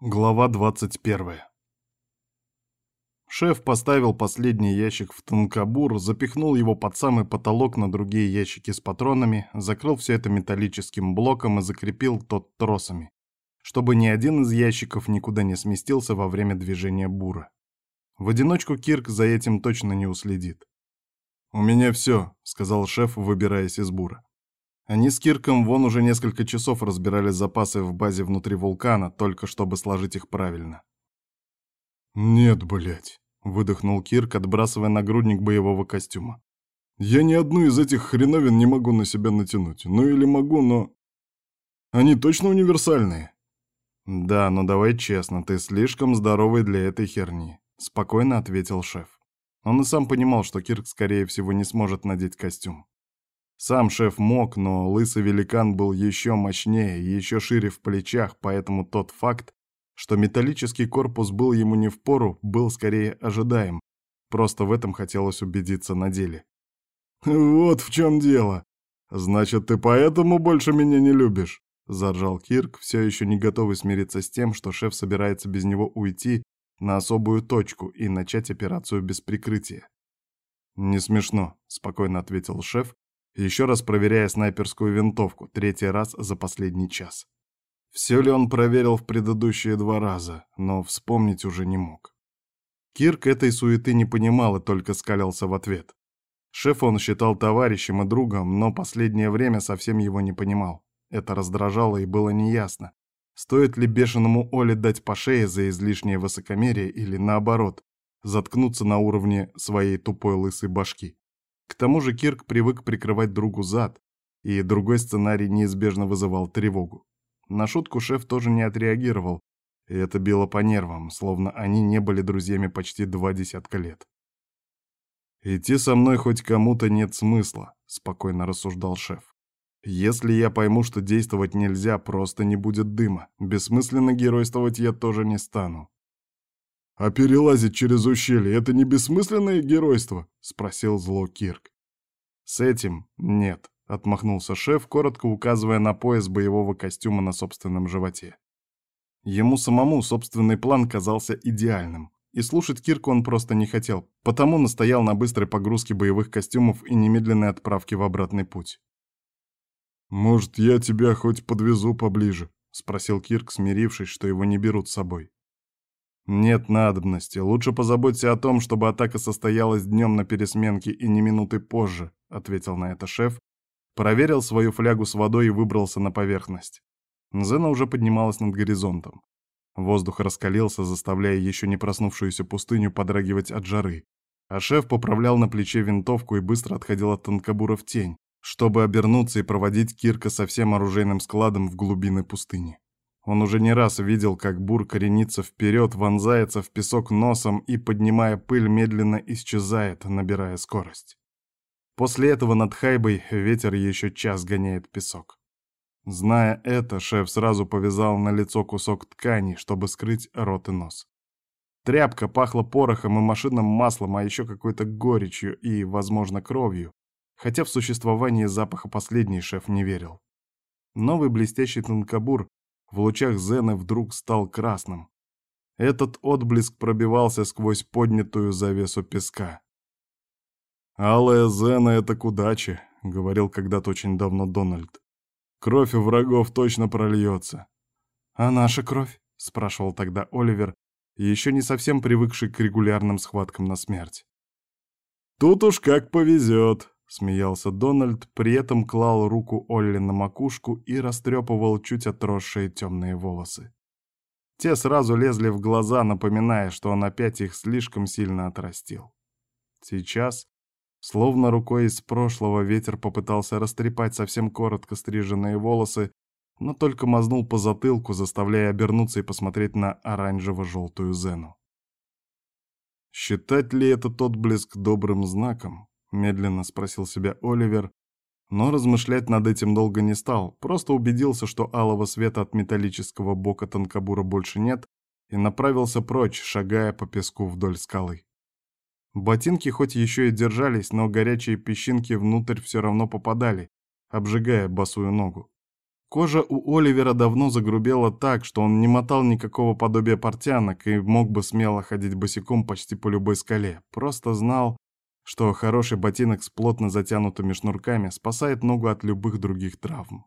Глава 21. Шеф поставил последний ящик в танкобур, запихнул его под самый потолок на другие ящики с патронами, закрыл все это металлическим блоком и закрепил тот тросами, чтобы ни один из ящиков никуда не сместился во время движения бура. В одиночку Кирк за этим точно не уследит. «У меня все», — сказал шеф, выбираясь из бура. Они с Кирком вон уже несколько часов разбирали запасы в базе внутри вулкана, только чтобы сложить их правильно. «Нет, блядь», — выдохнул Кирк, отбрасывая нагрудник боевого костюма. «Я ни одну из этих хреновин не могу на себя натянуть. Ну или могу, но... Они точно универсальные?» «Да, но давай честно, ты слишком здоровый для этой херни», — спокойно ответил шеф. Он и сам понимал, что Кирк, скорее всего, не сможет надеть костюм. Сам шеф мог, но лысый великан был еще мощнее, еще шире в плечах, поэтому тот факт, что металлический корпус был ему не в пору, был скорее ожидаем. Просто в этом хотелось убедиться на деле. «Вот в чем дело. Значит, ты поэтому больше меня не любишь?» — заржал Кирк, все еще не готовый смириться с тем, что шеф собирается без него уйти на особую точку и начать операцию без прикрытия. «Не смешно», — спокойно ответил шеф, еще раз проверяя снайперскую винтовку, третий раз за последний час. Все ли он проверил в предыдущие два раза, но вспомнить уже не мог. Кирк этой суеты не понимал и только скалялся в ответ. Шеф он считал товарищем и другом, но последнее время совсем его не понимал. Это раздражало и было неясно. Стоит ли бешеному Оле дать по шее за излишнее высокомерие или, наоборот, заткнуться на уровне своей тупой лысой башки? К тому же Кирк привык прикрывать другу зад, и другой сценарий неизбежно вызывал тревогу. На шутку шеф тоже не отреагировал, и это било по нервам, словно они не были друзьями почти два десятка лет. «Идти со мной хоть кому-то нет смысла», — спокойно рассуждал шеф. «Если я пойму, что действовать нельзя, просто не будет дыма. Бессмысленно геройствовать я тоже не стану. «А перелазить через ущелье — это не бессмысленное геройство?» — спросил зло Кирк. «С этим нет», — отмахнулся шеф, коротко указывая на пояс боевого костюма на собственном животе. Ему самому собственный план казался идеальным, и слушать Кирку он просто не хотел, потому настоял на быстрой погрузке боевых костюмов и немедленной отправке в обратный путь. «Может, я тебя хоть подвезу поближе?» — спросил Кирк, смирившись, что его не берут с собой. «Нет надобности. Лучше позаботься о том, чтобы атака состоялась днем на пересменке и не минуты позже», — ответил на это шеф, проверил свою флягу с водой и выбрался на поверхность. Зена уже поднималась над горизонтом. Воздух раскалился, заставляя еще не проснувшуюся пустыню подрагивать от жары. А шеф поправлял на плече винтовку и быстро отходил от танкобура в тень, чтобы обернуться и проводить Кирка со всем оружейным складом в глубины пустыни. Он уже не раз видел, как бур коренится вперед, вонзается в песок носом и, поднимая пыль, медленно исчезает, набирая скорость. После этого над Хайбой ветер еще час гоняет песок. Зная это, шеф сразу повязал на лицо кусок ткани, чтобы скрыть рот и нос. Тряпка пахла порохом и машинным маслом, а еще какой-то горечью и, возможно, кровью, хотя в существование запаха последний шеф не верил. Новый блестящий тонкобур в лучах Зены вдруг стал красным. Этот отблеск пробивался сквозь поднятую завесу песка. «Алая Зена — это к удаче», — говорил когда-то очень давно Дональд. «Кровь у врагов точно прольется». «А наша кровь?» — спрашивал тогда Оливер, еще не совсем привыкший к регулярным схваткам на смерть. «Тут уж как повезет», — смеялся Дональд, при этом клал руку Олли на макушку и растрепывал чуть отросшие темные волосы. Те сразу лезли в глаза, напоминая, что он опять их слишком сильно отрастил. Сейчас, словно рукой из прошлого, ветер попытался растрепать совсем коротко стриженные волосы, но только мазнул по затылку, заставляя обернуться и посмотреть на оранжево-желтую Зену. Считать ли это тот блеск добрым знаком? — медленно спросил себя Оливер, но размышлять над этим долго не стал, просто убедился, что алого света от металлического бока танкобура больше нет, и направился прочь, шагая по песку вдоль скалы. Ботинки хоть еще и держались, но горячие песчинки внутрь все равно попадали, обжигая босую ногу. Кожа у Оливера давно загрубела так, что он не мотал никакого подобия портянок и мог бы смело ходить босиком почти по любой скале. Просто знал, что хороший ботинок с плотно затянутыми шнурками спасает ногу от любых других травм.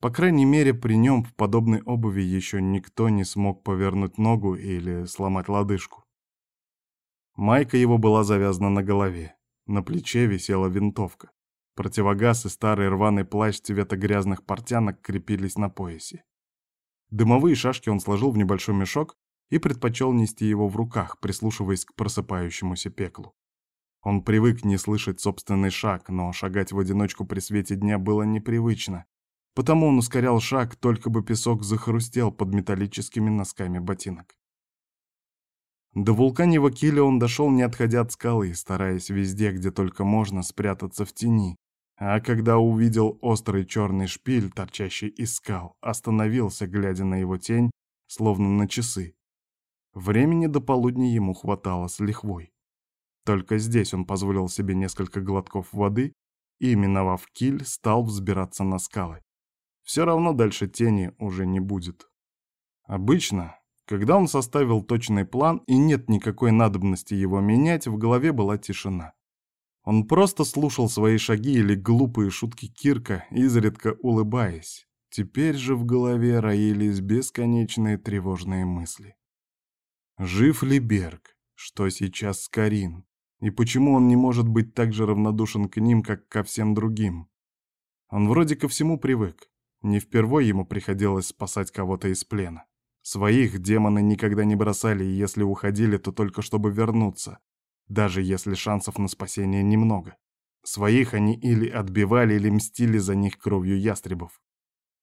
По крайней мере, при нем в подобной обуви еще никто не смог повернуть ногу или сломать лодыжку. Майка его была завязана на голове. На плече висела винтовка. Противогаз и старый рваный плащ цвета грязных портянок крепились на поясе. Дымовые шашки он сложил в небольшой мешок и предпочел нести его в руках, прислушиваясь к просыпающемуся пеклу. Он привык не слышать собственный шаг, но шагать в одиночку при свете дня было непривычно, потому он ускорял шаг, только бы песок захрустел под металлическими носками ботинок. До вулканьего киля он дошел, не отходя от скалы, стараясь везде, где только можно, спрятаться в тени, а когда увидел острый черный шпиль, торчащий из скал, остановился, глядя на его тень, словно на часы. Времени до полудня ему хватало с лихвой. Только здесь он позволил себе несколько глотков воды и, миновав киль, стал взбираться на скалы. Все равно дальше тени уже не будет. Обычно, когда он составил точный план и нет никакой надобности его менять, в голове была тишина. Он просто слушал свои шаги или глупые шутки Кирка, изредка улыбаясь. Теперь же в голове роились бесконечные тревожные мысли. Жив ли Берг? Что сейчас с Карин? И почему он не может быть так же равнодушен к ним, как ко всем другим? Он вроде ко всему привык. Не впервой ему приходилось спасать кого-то из плена. Своих демоны никогда не бросали, и если уходили, то только чтобы вернуться даже если шансов на спасение немного. Своих они или отбивали, или мстили за них кровью ястребов.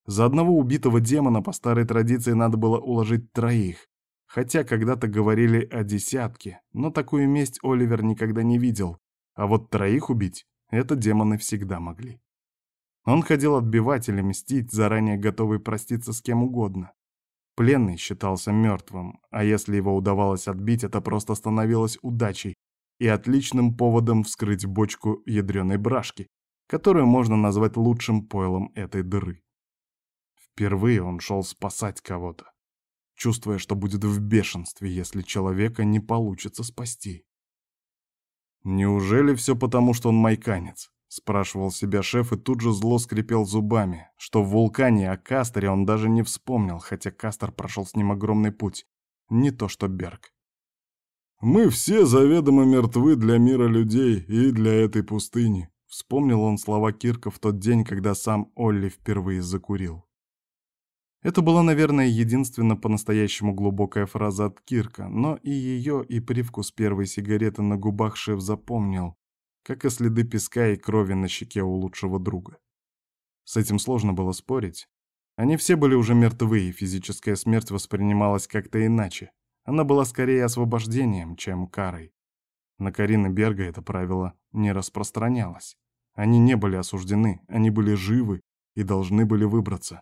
За одного убитого демона по старой традиции надо было уложить троих, хотя когда-то говорили о десятке, но такую месть Оливер никогда не видел, а вот троих убить — это демоны всегда могли. Он ходил отбивать или мстить, заранее готовый проститься с кем угодно. Пленный считался мертвым, а если его удавалось отбить, это просто становилось удачей, и отличным поводом вскрыть бочку ядреной брашки, которую можно назвать лучшим пойлом этой дыры. Впервые он шел спасать кого-то, чувствуя, что будет в бешенстве, если человека не получится спасти. «Неужели все потому, что он майканец?» — спрашивал себя шеф и тут же зло скрипел зубами, что в вулкане о Кастере он даже не вспомнил, хотя Кастер прошел с ним огромный путь, не то что Берг. Мы все заведомо мертвы для мира людей и для этой пустыни. Вспомнил он слова Кирка в тот день, когда сам Олли впервые закурил. Это была, наверное, единственно по-настоящему глубокая фраза от Кирка, но и ее, и привкус первой сигареты на губах шеф запомнил, как и следы песка и крови на щеке у лучшего друга. С этим сложно было спорить. Они все были уже мертвы, и физическая смерть воспринималась как-то иначе. Она была скорее освобождением, чем карой. На Карина Берга это правило не распространялось. Они не были осуждены, они были живы и должны были выбраться.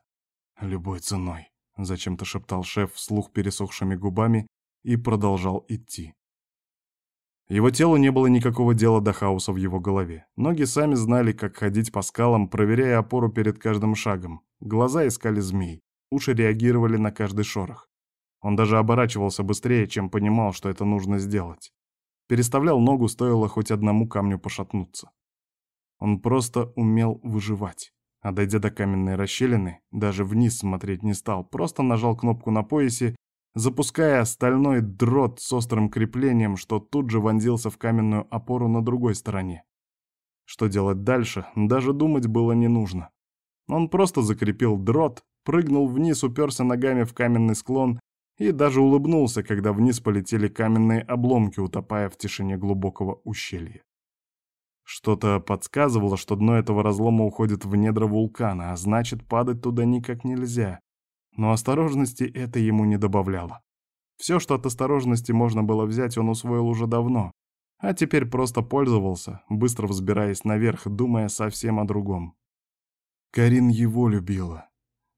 «Любой ценой», — зачем-то шептал шеф вслух пересохшими губами и продолжал идти. Его телу не было никакого дела до хаоса в его голове. Ноги сами знали, как ходить по скалам, проверяя опору перед каждым шагом. Глаза искали змей, уши реагировали на каждый шорох. Он даже оборачивался быстрее, чем понимал, что это нужно сделать. Переставлял ногу, стоило хоть одному камню пошатнуться. Он просто умел выживать. А дойдя до каменной расщелины, даже вниз смотреть не стал, просто нажал кнопку на поясе, запуская стальной дрот с острым креплением, что тут же вонзился в каменную опору на другой стороне. Что делать дальше, даже думать было не нужно. Он просто закрепил дрот, прыгнул вниз, уперся ногами в каменный склон и даже улыбнулся, когда вниз полетели каменные обломки, утопая в тишине глубокого ущелья. Что-то подсказывало, что дно этого разлома уходит в недра вулкана, а значит, падать туда никак нельзя. Но осторожности это ему не добавляло. Все, что от осторожности можно было взять, он усвоил уже давно, а теперь просто пользовался, быстро взбираясь наверх, думая совсем о другом. Карин его любила.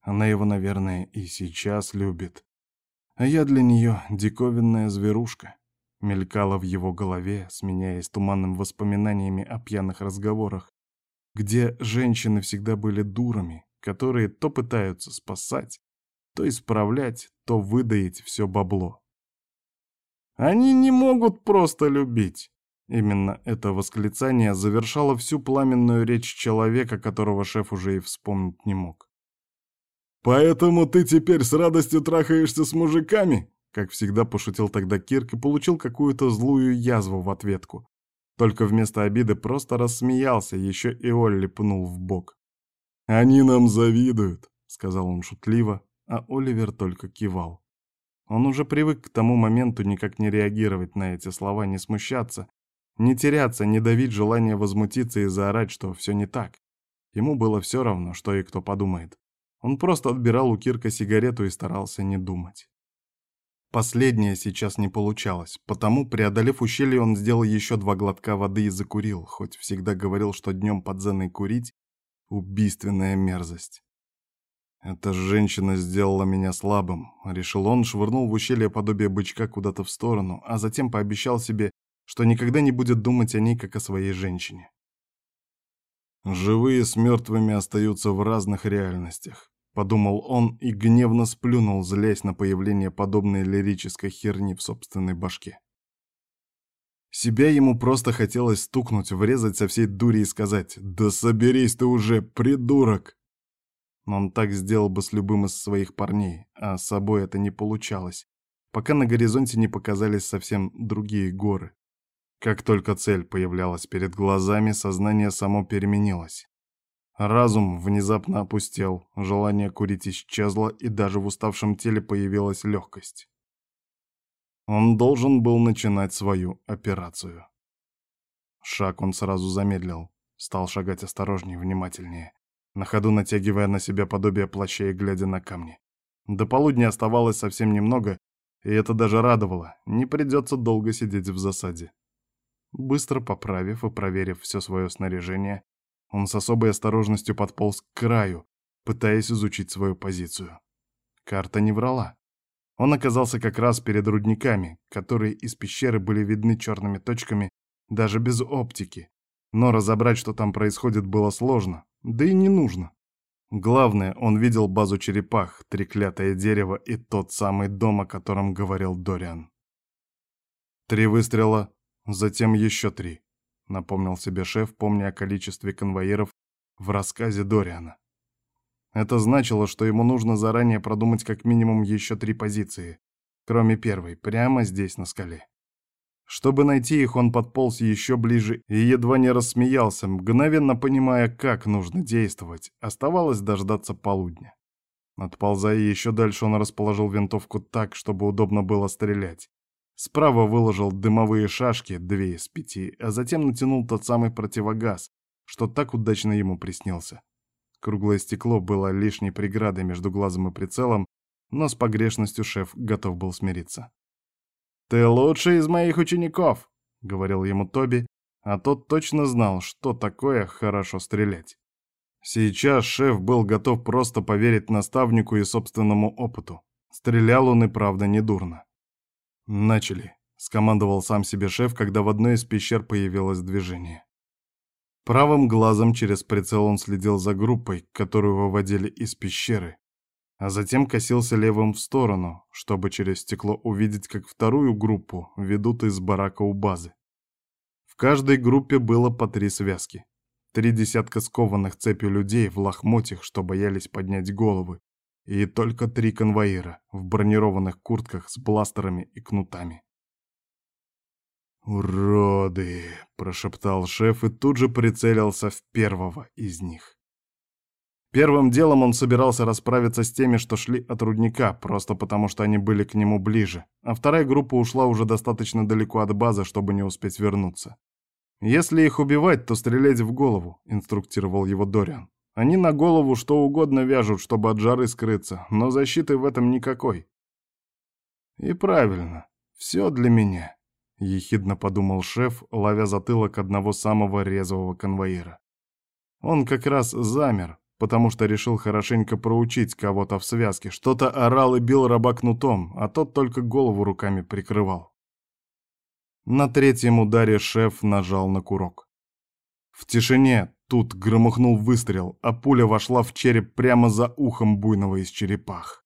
Она его, наверное, и сейчас любит. А я для нее диковинная зверушка. Мелькала в его голове, сменяясь туманным воспоминаниями о пьяных разговорах, где женщины всегда были дурами, которые то пытаются спасать, то исправлять, то выдаить все бабло. Они не могут просто любить. Именно это восклицание завершало всю пламенную речь человека, которого шеф уже и вспомнить не мог. «Поэтому ты теперь с радостью трахаешься с мужиками?» Как всегда пошутил тогда Кирк и получил какую-то злую язву в ответку. Только вместо обиды просто рассмеялся, еще и Олли пнул в бок. «Они нам завидуют», — сказал он шутливо, а Оливер только кивал. Он уже привык к тому моменту никак не реагировать на эти слова, не смущаться, не теряться, не давить желание возмутиться и заорать, что все не так. Ему было все равно, что и кто подумает. Он просто отбирал у Кирка сигарету и старался не думать. Последнее сейчас не получалось, потому, преодолев ущелье, он сделал еще два глотка воды и закурил, хоть всегда говорил, что днем под зеной курить — убийственная мерзость. «Эта женщина сделала меня слабым», — решил он, швырнул в ущелье подобие бычка куда-то в сторону, а затем пообещал себе, что никогда не будет думать о ней, как о своей женщине. Живые с мертвыми остаются в разных реальностях. Подумал он и гневно сплюнул, злясь на появление подобной лирической херни в собственной башке. Себя ему просто хотелось стукнуть, врезать со всей дури и сказать «Да соберись ты уже, придурок!» Но он так сделал бы с любым из своих парней, а с собой это не получалось, пока на горизонте не показались совсем другие горы. Как только цель появлялась перед глазами, сознание само переменилось. Разум внезапно опустел, желание курить исчезло, и даже в уставшем теле появилась легкость. Он должен был начинать свою операцию. Шаг он сразу замедлил, стал шагать осторожнее, внимательнее, на ходу натягивая на себя подобие плаща и глядя на камни. До полудня оставалось совсем немного, и это даже радовало, не придется долго сидеть в засаде. Быстро поправив и проверив все свое снаряжение, он с особой осторожностью подполз к краю, пытаясь изучить свою позицию. Карта не врала. Он оказался как раз перед рудниками, которые из пещеры были видны черными точками даже без оптики. Но разобрать, что там происходит, было сложно, да и не нужно. Главное, он видел базу черепах, треклятое дерево и тот самый дом, о котором говорил Дориан. Три выстрела, затем еще три напомнил себе шеф, помня о количестве конвоиров в рассказе Дориана. Это значило, что ему нужно заранее продумать как минимум еще три позиции, кроме первой, прямо здесь на скале. Чтобы найти их, он подполз еще ближе и едва не рассмеялся, мгновенно понимая, как нужно действовать. Оставалось дождаться полудня. Отползая еще дальше, он расположил винтовку так, чтобы удобно было стрелять. Справа выложил дымовые шашки, две из пяти, а затем натянул тот самый противогаз, что так удачно ему приснился. Круглое стекло было лишней преградой между глазом и прицелом, но с погрешностью шеф готов был смириться. «Ты лучший из моих учеников!» — говорил ему Тоби, а тот точно знал, что такое хорошо стрелять. Сейчас шеф был готов просто поверить наставнику и собственному опыту. Стрелял он и правда недурно. «Начали», — скомандовал сам себе шеф, когда в одной из пещер появилось движение. Правым глазом через прицел он следил за группой, которую выводили из пещеры, а затем косился левым в сторону, чтобы через стекло увидеть, как вторую группу ведут из барака у базы. В каждой группе было по три связки. Три десятка скованных цепью людей в лохмотьях, что боялись поднять головы, и только три конвоира в бронированных куртках с бластерами и кнутами. «Уроды!» — прошептал шеф и тут же прицелился в первого из них. Первым делом он собирался расправиться с теми, что шли от рудника, просто потому что они были к нему ближе, а вторая группа ушла уже достаточно далеко от базы, чтобы не успеть вернуться. «Если их убивать, то стрелять в голову», — инструктировал его Дориан. Они на голову что угодно вяжут, чтобы от жары скрыться, но защиты в этом никакой. И правильно, все для меня, — ехидно подумал шеф, ловя затылок одного самого резвого конвоира. Он как раз замер, потому что решил хорошенько проучить кого-то в связке, что-то орал и бил раба кнутом, а тот только голову руками прикрывал. На третьем ударе шеф нажал на курок. В тишине, Тут громыхнул выстрел, а пуля вошла в череп прямо за ухом буйного из черепах.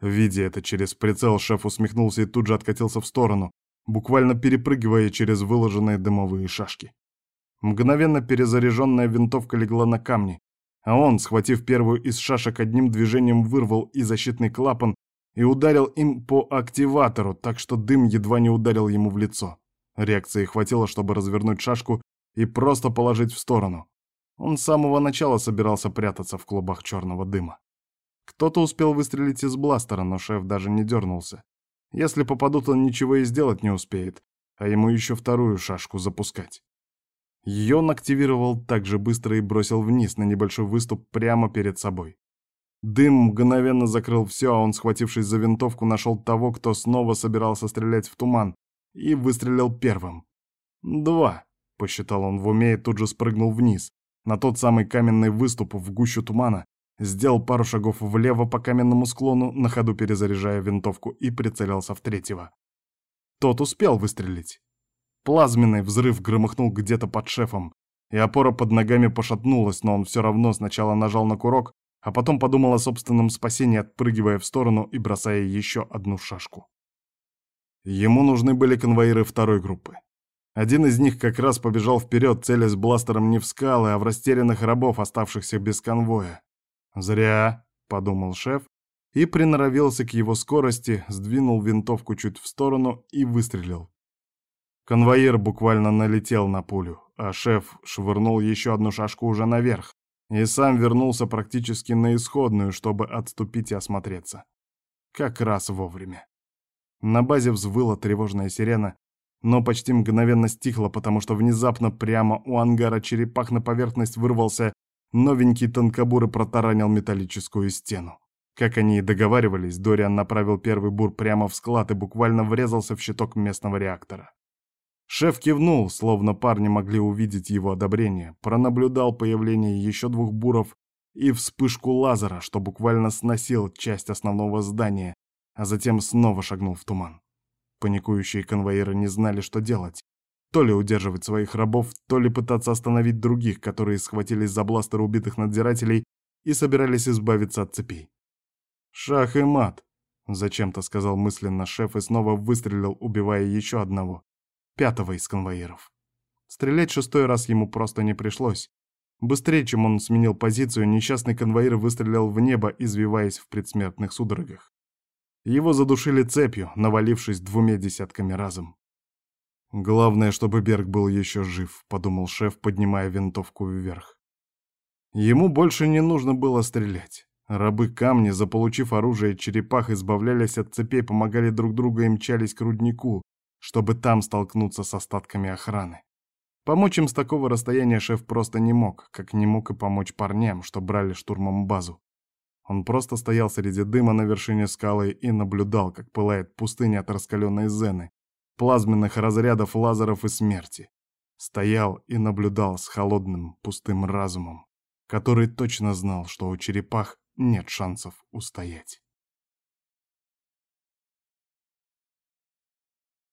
Видя это через прицел, шеф усмехнулся и тут же откатился в сторону, буквально перепрыгивая через выложенные дымовые шашки. Мгновенно перезаряженная винтовка легла на камни, а он, схватив первую из шашек, одним движением вырвал и защитный клапан и ударил им по активатору, так что дым едва не ударил ему в лицо. Реакции хватило, чтобы развернуть шашку и просто положить в сторону. Он с самого начала собирался прятаться в клубах черного дыма. Кто-то успел выстрелить из бластера, но шеф даже не дернулся. Если попадут, он ничего и сделать не успеет, а ему еще вторую шашку запускать. Ее он активировал так же быстро и бросил вниз на небольшой выступ прямо перед собой. Дым мгновенно закрыл все, а он, схватившись за винтовку, нашел того, кто снова собирался стрелять в туман, и выстрелил первым. «Два», — посчитал он в уме и тут же спрыгнул вниз, на тот самый каменный выступ в гущу тумана, сделал пару шагов влево по каменному склону, на ходу перезаряжая винтовку, и прицелился в третьего. Тот успел выстрелить. Плазменный взрыв громыхнул где-то под шефом, и опора под ногами пошатнулась, но он все равно сначала нажал на курок, а потом подумал о собственном спасении, отпрыгивая в сторону и бросая еще одну шашку. Ему нужны были конвоиры второй группы. Один из них как раз побежал вперед, целясь бластером не в скалы, а в растерянных рабов, оставшихся без конвоя. «Зря», — подумал шеф, и приноровился к его скорости, сдвинул винтовку чуть в сторону и выстрелил. Конвоир буквально налетел на пулю, а шеф швырнул еще одну шашку уже наверх и сам вернулся практически на исходную, чтобы отступить и осмотреться. Как раз вовремя. На базе взвыла тревожная сирена, но почти мгновенно стихла, потому что внезапно прямо у ангара черепах на поверхность вырвался новенький тонкобур и протаранил металлическую стену. Как они и договаривались, Дориан направил первый бур прямо в склад и буквально врезался в щиток местного реактора. Шеф кивнул, словно парни могли увидеть его одобрение, пронаблюдал появление еще двух буров и вспышку лазера, что буквально сносил часть основного здания, а затем снова шагнул в туман. Паникующие конвоиры не знали, что делать. То ли удерживать своих рабов, то ли пытаться остановить других, которые схватились за бластеры убитых надзирателей и собирались избавиться от цепей. «Шах и мат», — зачем-то сказал мысленно шеф и снова выстрелил, убивая еще одного пятого из конвоиров. Стрелять шестой раз ему просто не пришлось. Быстрее, чем он сменил позицию, несчастный конвоир выстрелил в небо, извиваясь в предсмертных судорогах. Его задушили цепью, навалившись двумя десятками разом. «Главное, чтобы Берг был еще жив», — подумал шеф, поднимая винтовку вверх. Ему больше не нужно было стрелять. Рабы камни, заполучив оружие черепах, избавлялись от цепей, помогали друг другу и мчались к руднику, чтобы там столкнуться с остатками охраны. Помочь им с такого расстояния шеф просто не мог, как не мог и помочь парням, что брали штурмом базу. Он просто стоял среди дыма на вершине скалы и наблюдал, как пылает пустыня от раскаленной зены, плазменных разрядов лазеров и смерти. Стоял и наблюдал с холодным, пустым разумом, который точно знал, что у черепах нет шансов устоять.